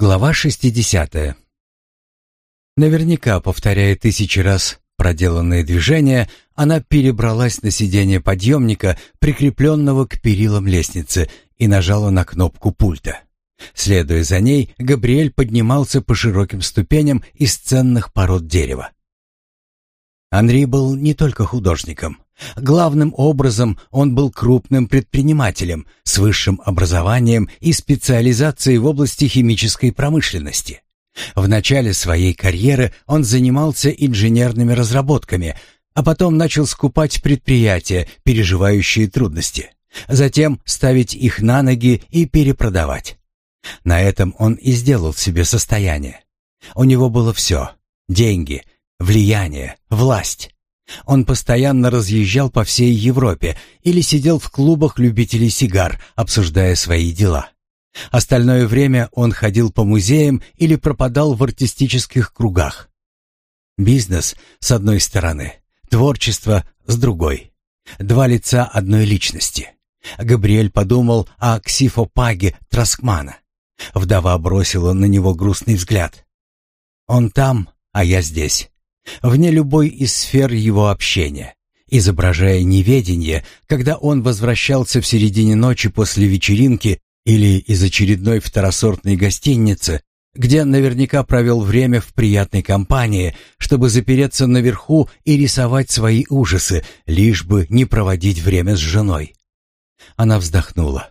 Глава 60. Наверняка, повторяя тысячи раз проделанные движения, она перебралась на сиденье подъемника, прикрепленного к перилам лестницы, и нажала на кнопку пульта. Следуя за ней, Габриэль поднимался по широким ступеням из ценных пород дерева. Андрей был не только художником. Главным образом он был крупным предпринимателем с высшим образованием и специализацией в области химической промышленности. В начале своей карьеры он занимался инженерными разработками, а потом начал скупать предприятия, переживающие трудности, затем ставить их на ноги и перепродавать. На этом он и сделал себе состояние. У него было все – деньги – влияние, власть. Он постоянно разъезжал по всей Европе или сидел в клубах любителей сигар, обсуждая свои дела. Остальное время он ходил по музеям или пропадал в артистических кругах. Бизнес с одной стороны, творчество с другой. Два лица одной личности. Габриэль подумал о ксифопаге Троскмана. Вдова бросила на него грустный взгляд. «Он там, а я здесь вне любой из сфер его общения, изображая неведение, когда он возвращался в середине ночи после вечеринки или из очередной второсортной гостиницы, где наверняка провел время в приятной компании, чтобы запереться наверху и рисовать свои ужасы, лишь бы не проводить время с женой. Она вздохнула.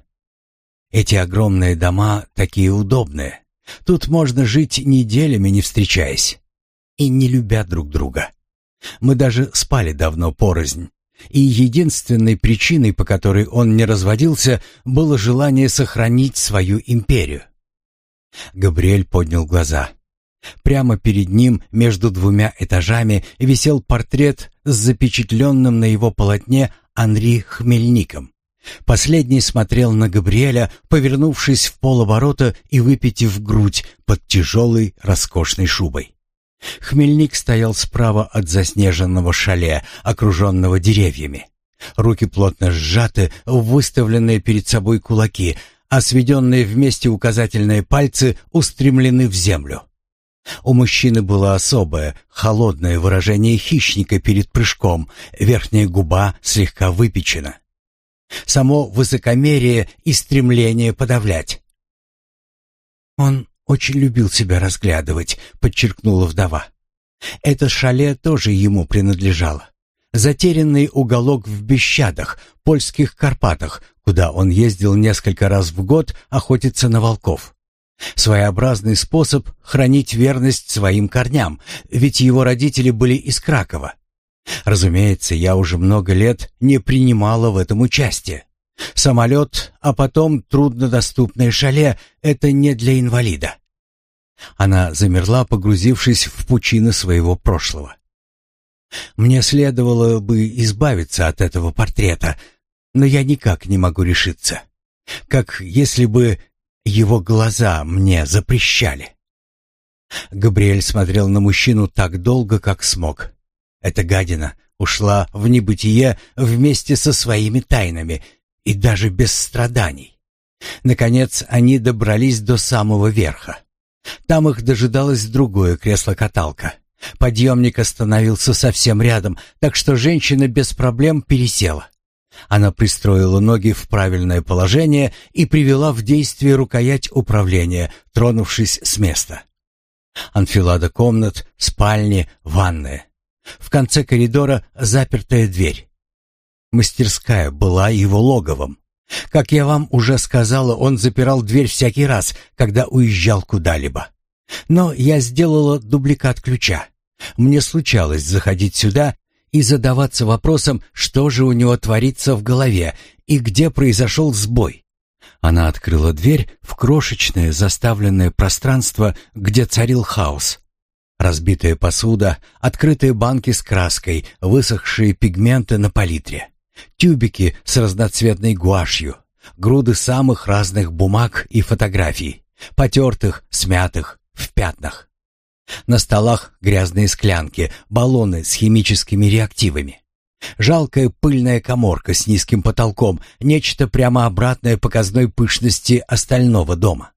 Эти огромные дома такие удобные. Тут можно жить неделями, не встречаясь и не любя друг друга. Мы даже спали давно порознь, и единственной причиной, по которой он не разводился, было желание сохранить свою империю. Габриэль поднял глаза. Прямо перед ним, между двумя этажами, висел портрет с запечатленным на его полотне Анри Хмельником. Последний смотрел на Габриэля, повернувшись в полоборота и выпитив грудь под тяжелой роскошной шубой. Хмельник стоял справа от заснеженного шале, окруженного деревьями. Руки плотно сжаты, выставленные перед собой кулаки, а сведенные вместе указательные пальцы устремлены в землю. У мужчины было особое, холодное выражение хищника перед прыжком, верхняя губа слегка выпечена. Само высокомерие и стремление подавлять. «Он очень любил себя разглядывать», — подчеркнула вдова. «Это шале тоже ему принадлежало. Затерянный уголок в Бещадах, польских Карпатах, куда он ездил несколько раз в год охотиться на волков. Своеобразный способ хранить верность своим корням, ведь его родители были из Кракова. Разумеется, я уже много лет не принимала в этом участие. Самолет, а потом труднодоступное шале — это не для инвалида. Она замерла, погрузившись в пучины своего прошлого. Мне следовало бы избавиться от этого портрета, но я никак не могу решиться. Как если бы его глаза мне запрещали. Габриэль смотрел на мужчину так долго, как смог. Эта гадина ушла в небытие вместе со своими тайнами — и даже без страданий. Наконец они добрались до самого верха. Там их дожидалось другое кресло-каталка. Подъемник остановился совсем рядом, так что женщина без проблем пересела. Она пристроила ноги в правильное положение и привела в действие рукоять управления, тронувшись с места. Анфилада комнат, спальни, ванная. В конце коридора запертая дверь. Мастерская была его логовом. Как я вам уже сказала, он запирал дверь всякий раз, когда уезжал куда-либо. Но я сделала дубликат ключа. Мне случалось заходить сюда и задаваться вопросом, что же у него творится в голове и где произошел сбой. Она открыла дверь в крошечное заставленное пространство, где царил хаос. Разбитая посуда, открытые банки с краской, высохшие пигменты на палитре. Тюбики с разноцветной гуашью, груды самых разных бумаг и фотографий, потертых, смятых, в пятнах. На столах грязные склянки, баллоны с химическими реактивами. Жалкая пыльная коморка с низким потолком, нечто прямо обратное показной пышности остального дома.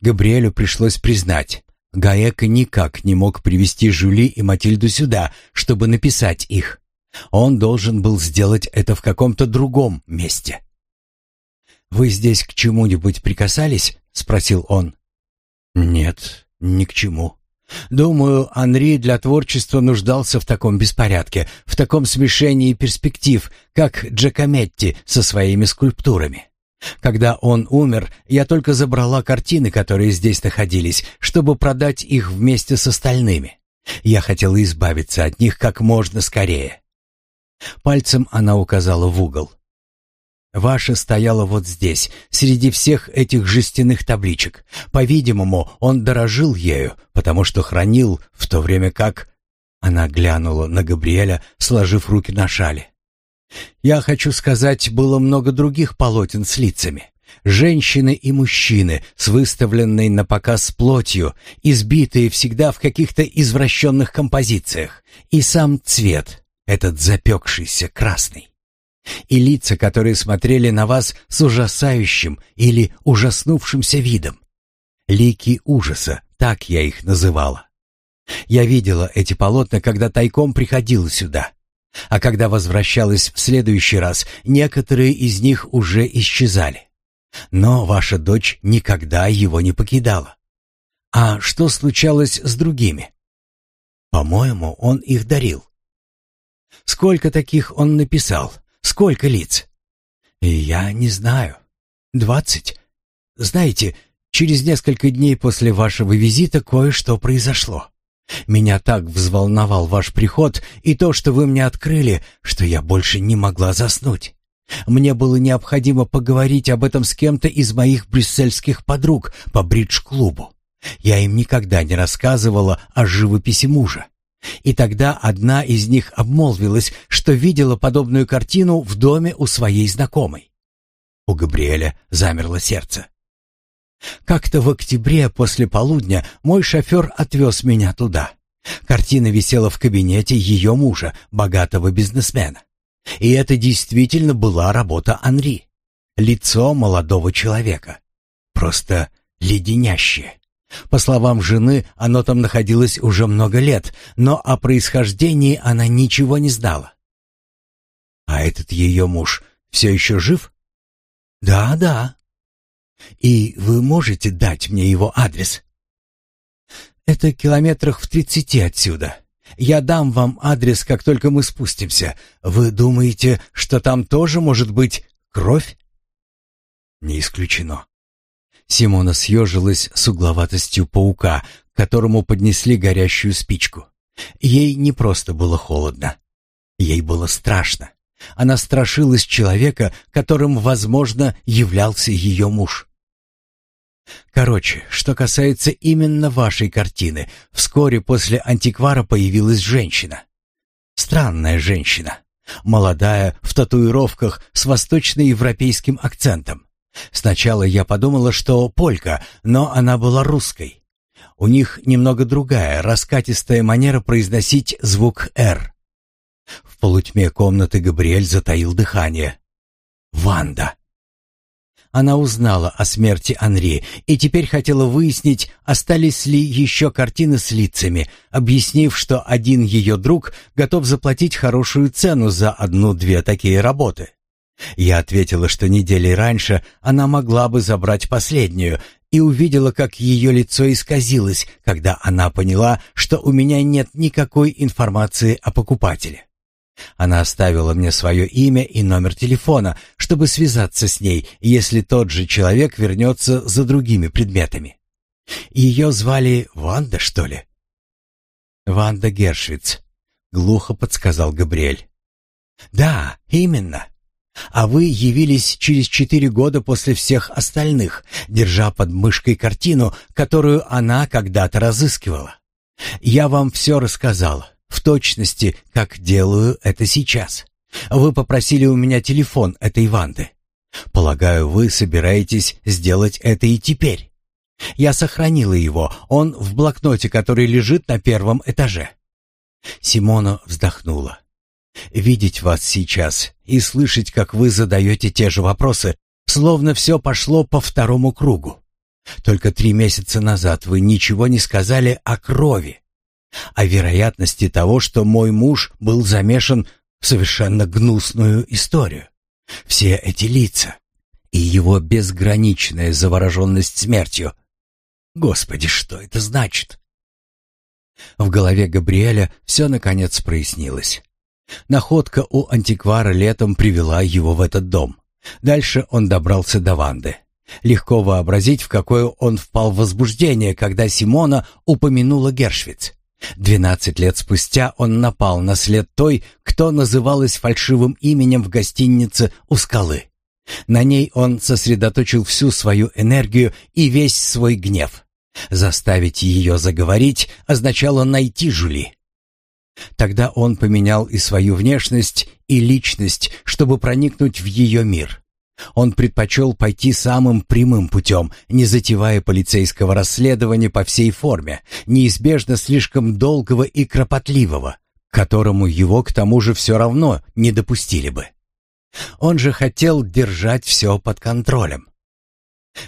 Габриэлю пришлось признать, Гаэка никак не мог привести Жюли и Матильду сюда, чтобы написать их. Он должен был сделать это в каком-то другом месте. «Вы здесь к чему-нибудь прикасались?» — спросил он. «Нет, ни к чему. Думаю, Анри для творчества нуждался в таком беспорядке, в таком смешении перспектив, как Джакометти со своими скульптурами. Когда он умер, я только забрала картины, которые здесь находились, чтобы продать их вместе с остальными. Я хотела избавиться от них как можно скорее». Пальцем она указала в угол. Ваша стояла вот здесь, среди всех этих жестяных табличек. По-видимому, он дорожил ею, потому что хранил, в то время как... Она глянула на Габриэля, сложив руки на шале. Я хочу сказать, было много других полотен с лицами. Женщины и мужчины с выставленной на показ плотью, избитые всегда в каких-то извращенных композициях, и сам цвет — этот запекшийся красный. И лица, которые смотрели на вас с ужасающим или ужаснувшимся видом. Лики ужаса, так я их называла. Я видела эти полотна, когда тайком приходила сюда. А когда возвращалась в следующий раз, некоторые из них уже исчезали. Но ваша дочь никогда его не покидала. А что случалось с другими? По-моему, он их дарил. Сколько таких он написал? Сколько лиц? Я не знаю. Двадцать? Знаете, через несколько дней после вашего визита кое-что произошло. Меня так взволновал ваш приход и то, что вы мне открыли, что я больше не могла заснуть. Мне было необходимо поговорить об этом с кем-то из моих брюссельских подруг по бридж-клубу. Я им никогда не рассказывала о живописи мужа. И тогда одна из них обмолвилась, что видела подобную картину в доме у своей знакомой. У Габриэля замерло сердце. Как-то в октябре после полудня мой шофер отвез меня туда. Картина висела в кабинете ее мужа, богатого бизнесмена. И это действительно была работа Анри. Лицо молодого человека. Просто леденящее. По словам жены, оно там находилось уже много лет, но о происхождении она ничего не знала. А этот ее муж все еще жив? Да, да. И вы можете дать мне его адрес? Это километрах в тридцати отсюда. Я дам вам адрес, как только мы спустимся. Вы думаете, что там тоже может быть кровь? Не исключено. Симона съежилась с угловатостью паука, которому поднесли горящую спичку. Ей не просто было холодно. Ей было страшно. Она страшилась человека, которым, возможно, являлся ее муж. Короче, что касается именно вашей картины, вскоре после антиквара появилась женщина. Странная женщина. Молодая, в татуировках, с восточноевропейским акцентом. Сначала я подумала, что полька, но она была русской. У них немного другая, раскатистая манера произносить звук «р». В полутьме комнаты Габриэль затаил дыхание. «Ванда!» Она узнала о смерти Анри и теперь хотела выяснить, остались ли еще картины с лицами, объяснив, что один ее друг готов заплатить хорошую цену за одну-две такие работы. Я ответила, что недели раньше она могла бы забрать последнюю, и увидела, как ее лицо исказилось, когда она поняла, что у меня нет никакой информации о покупателе. Она оставила мне свое имя и номер телефона, чтобы связаться с ней, если тот же человек вернется за другими предметами. Ее звали Ванда, что ли? «Ванда Гершвиц», — глухо подсказал Габриэль. «Да, именно. А вы явились через четыре года после всех остальных, держа под мышкой картину, которую она когда-то разыскивала. Я вам все рассказал, в точности, как делаю это сейчас. Вы попросили у меня телефон этой Ванды. Полагаю, вы собираетесь сделать это и теперь. Я сохранила его, он в блокноте, который лежит на первом этаже. Симона вздохнула. Видеть вас сейчас и слышать, как вы задаете те же вопросы, словно все пошло по второму кругу. Только три месяца назад вы ничего не сказали о крови, о вероятности того, что мой муж был замешан в совершенно гнусную историю. Все эти лица и его безграничная завороженность смертью. Господи, что это значит? В голове Габриэля все наконец прояснилось. Находка у антиквара летом привела его в этот дом. Дальше он добрался до Ванды. Легко вообразить, в какое он впал в возбуждение, когда Симона упомянула Гершвиц. Двенадцать лет спустя он напал на след той, кто называлась фальшивым именем в гостинице у скалы. На ней он сосредоточил всю свою энергию и весь свой гнев. Заставить ее заговорить означало найти жули. Тогда он поменял и свою внешность, и личность, чтобы проникнуть в ее мир. Он предпочел пойти самым прямым путем, не затевая полицейского расследования по всей форме, неизбежно слишком долгого и кропотливого, которому его к тому же все равно не допустили бы. Он же хотел держать все под контролем.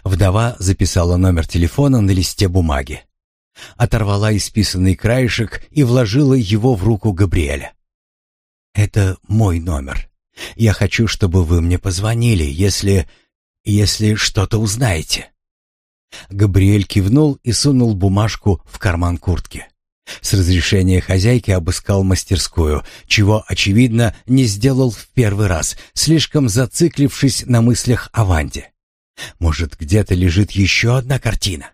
Вдова записала номер телефона на листе бумаги оторвала исписанный краешек и вложила его в руку Габриэля. «Это мой номер. Я хочу, чтобы вы мне позвонили, если... если что-то узнаете». Габриэль кивнул и сунул бумажку в карман куртки. С разрешения хозяйки обыскал мастерскую, чего, очевидно, не сделал в первый раз, слишком зациклившись на мыслях о Ванде. Может, где-то лежит еще одна картина?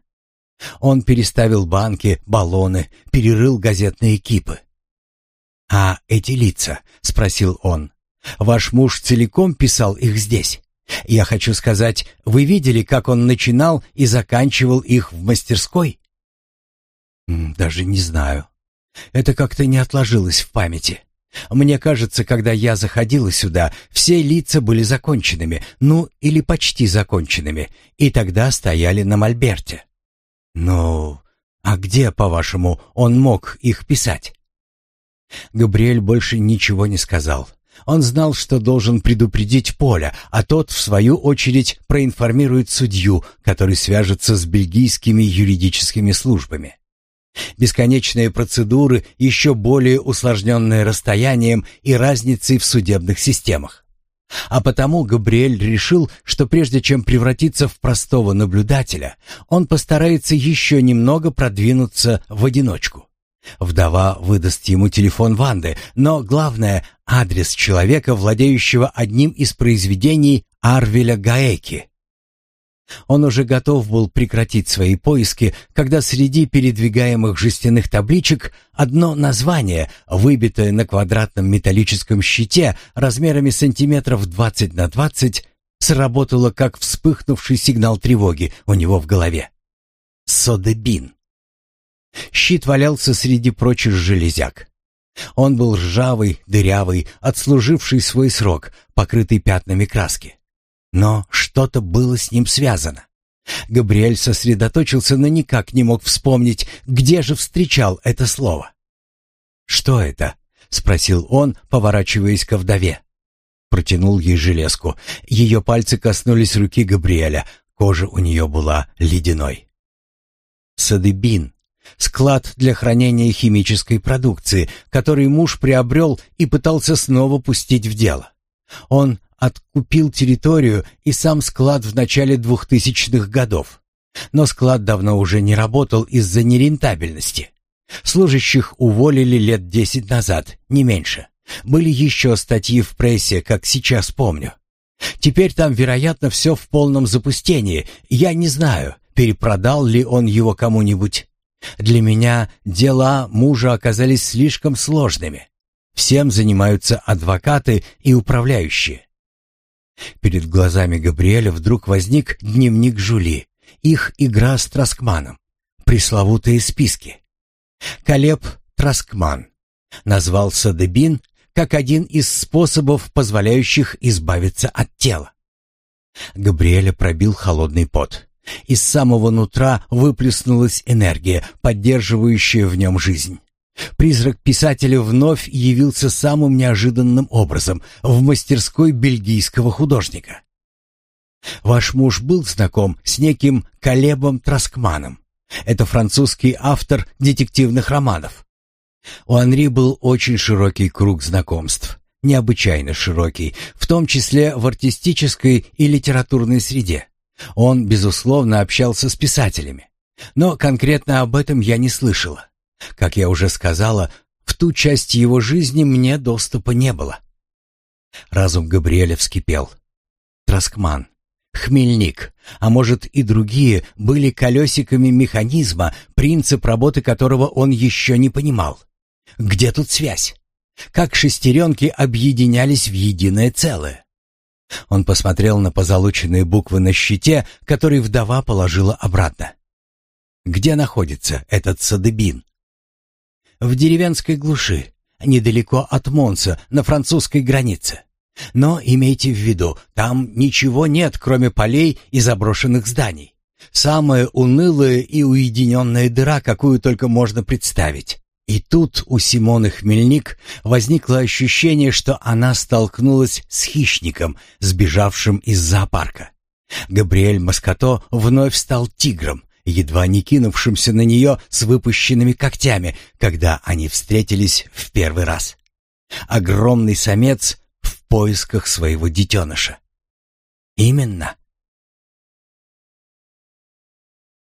Он переставил банки, баллоны, перерыл газетные кипы. «А эти лица?» — спросил он. «Ваш муж целиком писал их здесь. Я хочу сказать, вы видели, как он начинал и заканчивал их в мастерской?» «Даже не знаю. Это как-то не отложилось в памяти. Мне кажется, когда я заходила сюда, все лица были законченными, ну или почти законченными, и тогда стояли на мольберте». Ну, а где, по-вашему, он мог их писать? Габриэль больше ничего не сказал. Он знал, что должен предупредить Поля, а тот, в свою очередь, проинформирует судью, который свяжется с бельгийскими юридическими службами. Бесконечные процедуры, еще более усложненные расстоянием и разницей в судебных системах. А потому Габриэль решил, что прежде чем превратиться в простого наблюдателя, он постарается еще немного продвинуться в одиночку. Вдова выдаст ему телефон Ванды, но главное — адрес человека, владеющего одним из произведений Арвеля Гаэки. Он уже готов был прекратить свои поиски, когда среди передвигаемых жестяных табличек одно название, выбитое на квадратном металлическом щите размерами сантиметров 20 на 20, сработало как вспыхнувший сигнал тревоги у него в голове. Содебин. Щит валялся среди прочих железяк. Он был ржавый, дырявый, отслуживший свой срок, покрытый пятнами краски. Но что-то было с ним связано. Габриэль сосредоточился, но никак не мог вспомнить, где же встречал это слово. «Что это?» — спросил он, поворачиваясь ко вдове. Протянул ей железку. Ее пальцы коснулись руки Габриэля. Кожа у нее была ледяной. «Садыбин», склад для хранения химической продукции, который муж приобрел и пытался снова пустить в дело. Он откупил территорию и сам склад в начале 2000-х годов. Но склад давно уже не работал из-за нерентабельности. Служащих уволили лет 10 назад, не меньше. Были еще статьи в прессе, как сейчас помню. Теперь там, вероятно, все в полном запустении. Я не знаю, перепродал ли он его кому-нибудь. Для меня дела мужа оказались слишком сложными. Всем занимаются адвокаты и управляющие. Перед глазами Габриэля вдруг возник дневник Жули, их игра с Троскманом, пресловутые списки. Колеб Троскман назвал Дебин, как один из способов, позволяющих избавиться от тела. Габриэля пробил холодный пот. Из самого нутра выплеснулась энергия, поддерживающая в нем жизнь. Призрак писателя вновь явился самым неожиданным образом в мастерской бельгийского художника. Ваш муж был знаком с неким Колебом Троскманом. Это французский автор детективных романов. У Анри был очень широкий круг знакомств, необычайно широкий, в том числе в артистической и литературной среде. Он, безусловно, общался с писателями. Но конкретно об этом я не слышала. Как я уже сказала, в ту часть его жизни мне доступа не было. Разум Габриэля вскипел. Троскман, Хмельник, а может и другие, были колесиками механизма, принцип работы которого он еще не понимал. Где тут связь? Как шестеренки объединялись в единое целое? Он посмотрел на позолоченные буквы на щите, который вдова положила обратно. Где находится этот садыбин? в деревенской глуши, недалеко от Монса, на французской границе. Но имейте в виду, там ничего нет, кроме полей и заброшенных зданий. Самая унылая и уединенная дыра, какую только можно представить. И тут у Симоны Хмельник возникло ощущение, что она столкнулась с хищником, сбежавшим из зоопарка. Габриэль Маскато вновь стал тигром, едва не кинувшимся на нее с выпущенными когтями, когда они встретились в первый раз. Огромный самец в поисках своего детеныша. Именно.